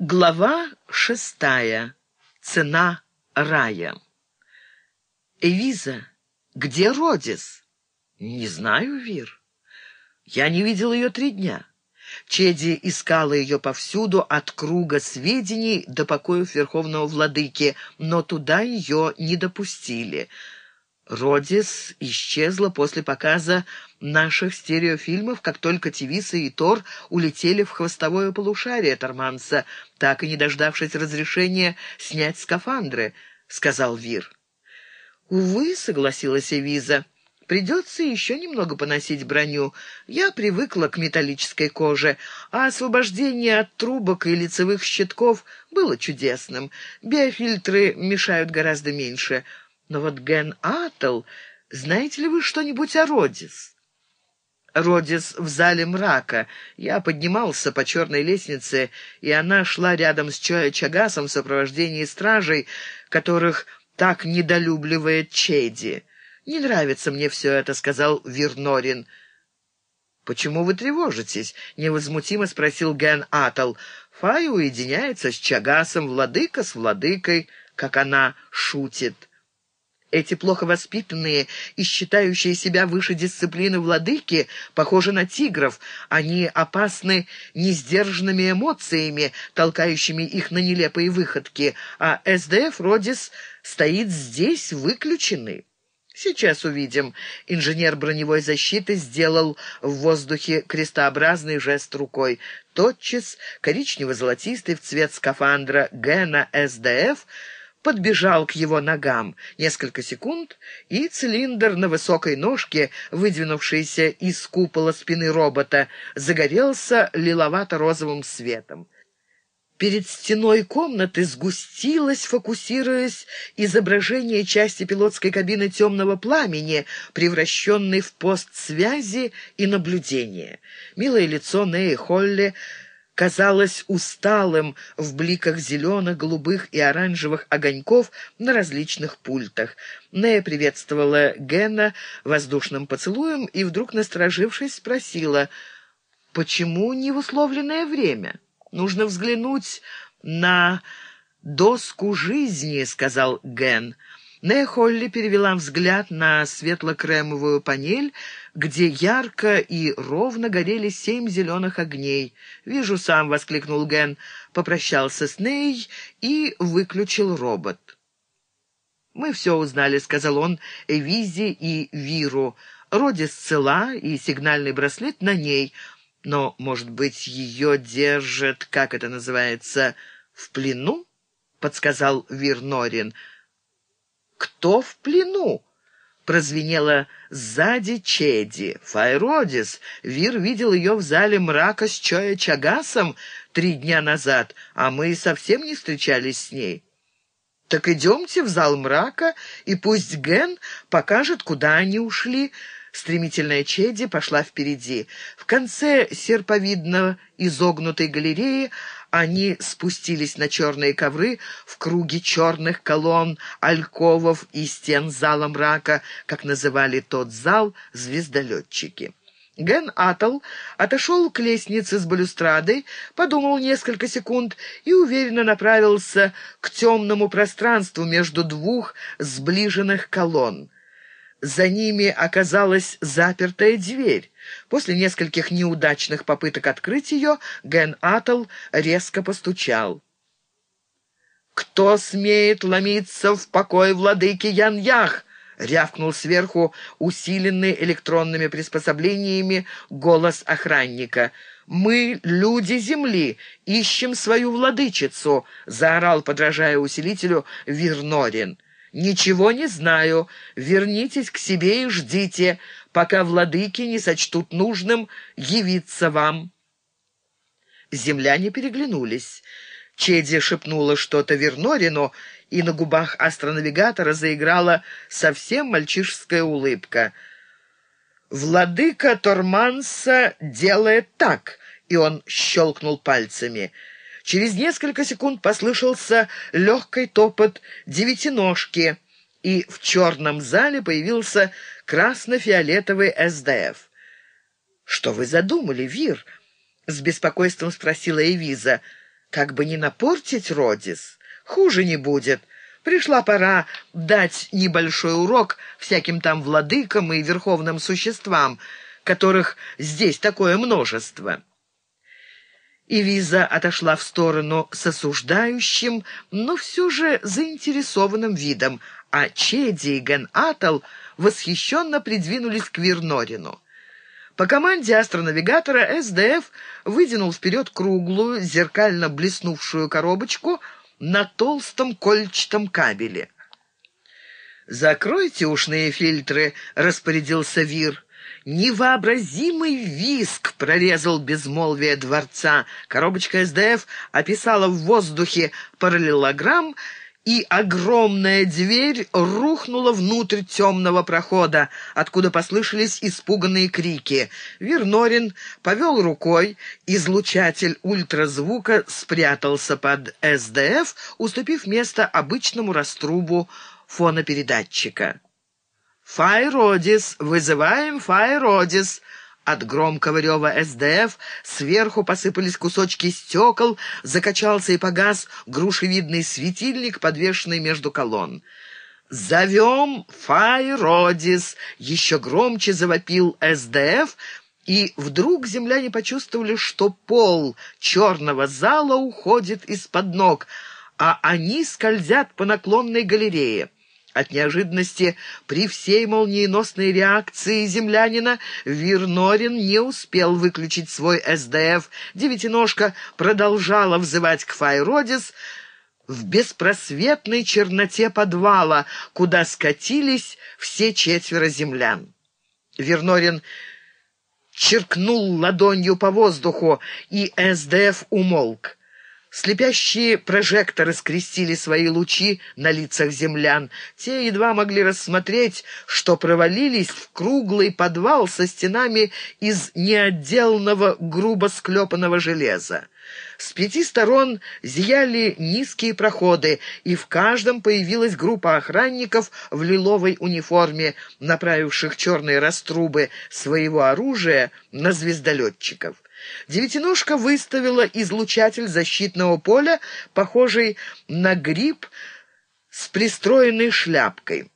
Глава шестая. Цена рая. «Эвиза, где Родис?» «Не знаю, Вир. Я не видел ее три дня». Чеди искала ее повсюду, от круга сведений до покоев Верховного Владыки, но туда ее не допустили. Родис исчезла после показа наших стереофильмов, как только Тивиса и Тор улетели в хвостовое полушарие Торманса, так и не дождавшись разрешения снять скафандры, — сказал Вир. «Увы», — согласилась Эвиза, — «придется еще немного поносить броню. Я привыкла к металлической коже, а освобождение от трубок и лицевых щитков было чудесным. Биофильтры мешают гораздо меньше». Но вот Ген Атл... Знаете ли вы что-нибудь о Родис? Родис в зале мрака. Я поднимался по черной лестнице, и она шла рядом с Чоя Чагасом в сопровождении стражей, которых так недолюбливает Чеди. «Не нравится мне все это», — сказал Вернорин. «Почему вы тревожитесь?» — невозмутимо спросил Ген Атл. «Фай уединяется с Чагасом, владыка с владыкой, как она шутит». Эти плохо воспитанные и считающие себя выше дисциплины владыки похожи на тигров. Они опасны несдержанными эмоциями, толкающими их на нелепые выходки, а СДФ Родис стоит здесь выключенный. Сейчас увидим. Инженер броневой защиты сделал в воздухе крестообразный жест рукой. Тотчас коричнево-золотистый в цвет скафандра Гена СДФ – подбежал к его ногам. Несколько секунд, и цилиндр на высокой ножке, выдвинувшийся из купола спины робота, загорелся лиловато-розовым светом. Перед стеной комнаты сгустилось, фокусируясь, изображение части пилотской кабины темного пламени, превращенной в пост связи и наблюдения. Милое лицо Неи Холли казалось усталым в бликах зеленых, голубых и оранжевых огоньков на различных пультах. Нея приветствовала Гена воздушным поцелуем и, вдруг насторожившись, спросила, «Почему не в условленное время? Нужно взглянуть на доску жизни», — сказал Ген. Нея Холли перевела взгляд на светло-кремовую панель, где ярко и ровно горели семь зеленых огней. «Вижу сам», — воскликнул Ген, попрощался с Ней и выключил робот. «Мы все узнали», — сказал он Эвизе и Виру. «Родис цела и сигнальный браслет на ней, но, может быть, ее держат, как это называется, в плену?» — подсказал Вир Норин. «Кто в плену?» Прозвенело сзади Чеди. Файродис. Вир видел ее в зале мрака с Чоя Чагасом три дня назад, а мы совсем не встречались с ней. «Так идемте в зал мрака, и пусть Ген покажет, куда они ушли». Стремительная Чеди пошла впереди. В конце серповидно изогнутой галереи они спустились на черные ковры в круге черных колонн, альковов и стен зала мрака, как называли тот зал звездолетчики. Ген Атл отошел к лестнице с балюстрадой, подумал несколько секунд и уверенно направился к темному пространству между двух сближенных колонн. За ними оказалась запертая дверь. После нескольких неудачных попыток открыть ее, Ген Атл резко постучал. «Кто смеет ломиться в покой владыки Ян-Ях?» — рявкнул сверху усиленный электронными приспособлениями голос охранника. «Мы, люди Земли, ищем свою владычицу!» — заорал, подражая усилителю, Вирнорин. «Ничего не знаю. Вернитесь к себе и ждите, пока владыки не сочтут нужным явиться вам». Земляне переглянулись. Чеди шепнула что-то Вернорину, и на губах астронавигатора заиграла совсем мальчишеская улыбка. «Владыка Торманса делает так», — и он щелкнул пальцами — Через несколько секунд послышался легкий топот девятиножки, и в черном зале появился красно-фиолетовый СДФ. «Что вы задумали, Вир?» — с беспокойством спросила Эвиза. Как бы не напортить Родис, хуже не будет. Пришла пора дать небольшой урок всяким там владыкам и верховным существам, которых здесь такое множество». И Виза отошла в сторону с осуждающим, но все же заинтересованным видом, а Чеди и Ген Атл восхищенно придвинулись к Вернорину. По команде астронавигатора СДФ вытянул вперед круглую, зеркально блеснувшую коробочку на толстом кольчатом кабеле. «Закройте ушные фильтры», — распорядился Вир. Невообразимый виск прорезал безмолвие дворца. Коробочка СДФ описала в воздухе параллелограмм, и огромная дверь рухнула внутрь темного прохода, откуда послышались испуганные крики. Вернорин повел рукой, излучатель ультразвука спрятался под СДФ, уступив место обычному раструбу фонопередатчика. «Файродис! Вызываем Файродис!» От громкого рева СДФ сверху посыпались кусочки стекол, закачался и погас грушевидный светильник, подвешенный между колонн. «Зовем Файродис!» — еще громче завопил СДФ, и вдруг земляне почувствовали, что пол черного зала уходит из-под ног, а они скользят по наклонной галерее. От неожиданности при всей молниеносной реакции землянина Вирнорин не успел выключить свой СДФ. Девятиножка продолжала взывать к Файродис в беспросветной черноте подвала, куда скатились все четверо землян. Вернорин черкнул ладонью по воздуху, и СДФ умолк. Слепящие прожекторы скрестили свои лучи на лицах землян. Те едва могли рассмотреть, что провалились в круглый подвал со стенами из неотделанного грубо склепанного железа. С пяти сторон зияли низкие проходы, и в каждом появилась группа охранников в лиловой униформе, направивших черные раструбы своего оружия на звездолетчиков. Девятиножка выставила излучатель защитного поля, похожий на гриб с пристроенной шляпкой.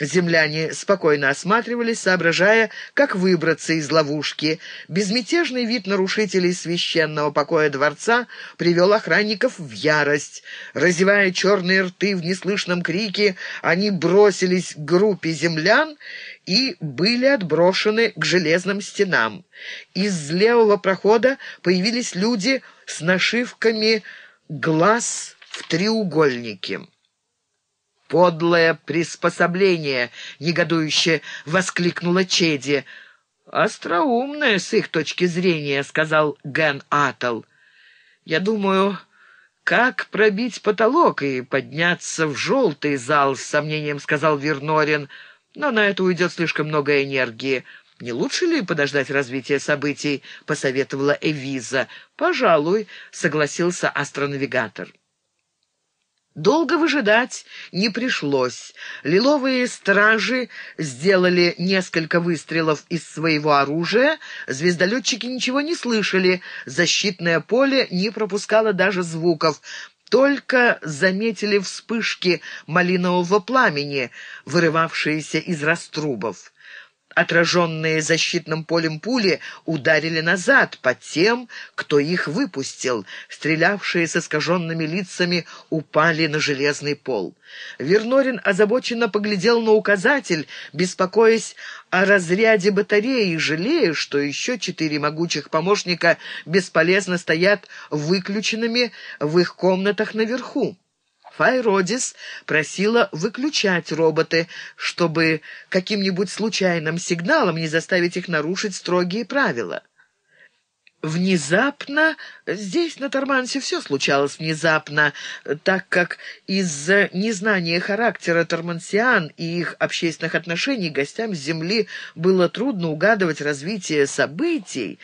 Земляне спокойно осматривались, соображая, как выбраться из ловушки. Безмятежный вид нарушителей священного покоя дворца привел охранников в ярость. Разевая черные рты в неслышном крике, они бросились к группе землян и были отброшены к железным стенам. Из левого прохода появились люди с нашивками «Глаз в треугольнике». «Подлое приспособление!» — негодующе воскликнула Чеди. «Остроумное с их точки зрения», — сказал Ген Атл. «Я думаю, как пробить потолок и подняться в желтый зал?» — с сомнением сказал Вернорин. «Но на это уйдет слишком много энергии». «Не лучше ли подождать развития событий?» — посоветовала Эвиза. «Пожалуй», — согласился астронавигатор. Долго выжидать не пришлось. Лиловые стражи сделали несколько выстрелов из своего оружия. Звездолетчики ничего не слышали. Защитное поле не пропускало даже звуков. Только заметили вспышки малинового пламени, вырывавшиеся из раструбов отраженные защитным полем пули, ударили назад по тем, кто их выпустил. Стрелявшие с искаженными лицами упали на железный пол. Вернорин озабоченно поглядел на указатель, беспокоясь о разряде батареи, жалея, что еще четыре могучих помощника бесполезно стоят выключенными в их комнатах наверху. Файродис просила выключать роботы, чтобы каким-нибудь случайным сигналом не заставить их нарушить строгие правила. Внезапно, здесь на Тормансе все случалось внезапно, так как из-за незнания характера тормансиан и их общественных отношений гостям с Земли было трудно угадывать развитие событий,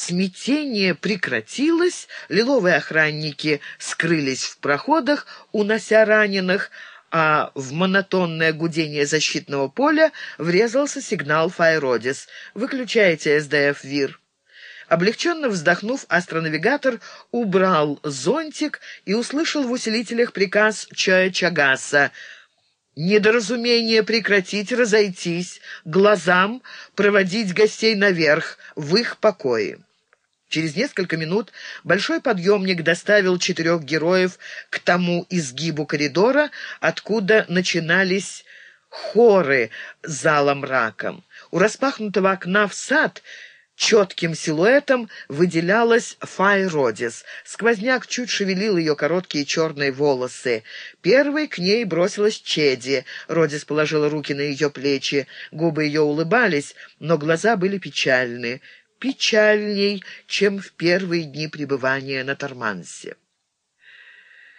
Смятение прекратилось, лиловые охранники скрылись в проходах, унося раненых, а в монотонное гудение защитного поля врезался сигнал «Файродис». «Выключайте СДФ ВИР». Облегченно вздохнув, астронавигатор убрал зонтик и услышал в усилителях приказ Чая Чагаса «Недоразумение прекратить, разойтись, глазам проводить гостей наверх, в их покои». Через несколько минут большой подъемник доставил четырех героев к тому изгибу коридора, откуда начинались хоры зала мраком. У распахнутого окна в сад четким силуэтом выделялась Фай Родис. Сквозняк чуть шевелил ее короткие черные волосы. Первой к ней бросилась Чеди. Родис положила руки на ее плечи. Губы ее улыбались, но глаза были печальны печальней, чем в первые дни пребывания на Тормансе.